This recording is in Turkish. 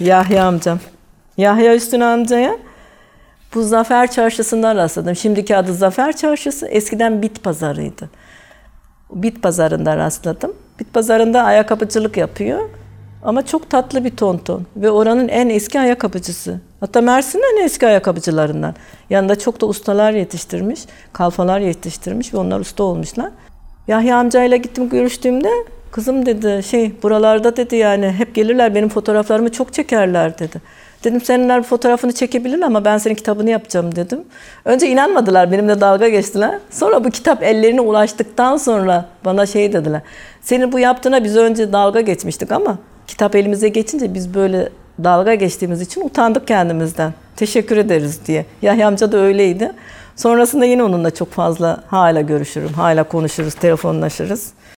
Yahya amcam. Yahya Üstün amcaya bu Zafer Çarşısı'ndan rastladım. Şimdiki adı Zafer Çarşısı. Eskiden bit pazarıydı. Bit pazarında rastladım. Bit pazarında ayakkabıcılık yapıyor. Ama çok tatlı bir tonton. Ve oranın en eski ayakkabıcısı. Hatta Mersin'in en eski ayakkabıcılarından. Yanında çok da ustalar yetiştirmiş. Kalfalar yetiştirmiş ve onlar usta olmuşlar. Yahya amcayla gittim görüştüğümde kızım dedi şey buralarda dedi yani hep gelirler benim fotoğraflarımı çok çekerler dedi. Dedim seninler fotoğrafını çekebilirler ama ben senin kitabını yapacağım dedim. Önce inanmadılar benimle dalga geçtiler. Sonra bu kitap ellerine ulaştıktan sonra bana şey dediler. Senin bu yaptığına biz önce dalga geçmiştik ama kitap elimize geçince biz böyle dalga geçtiğimiz için utandık kendimizden. Teşekkür ederiz diye. Yahya amca da öyleydi. Sonrasında yine onunla çok fazla hala görüşürüm, hala konuşuruz, telefonlaşırız.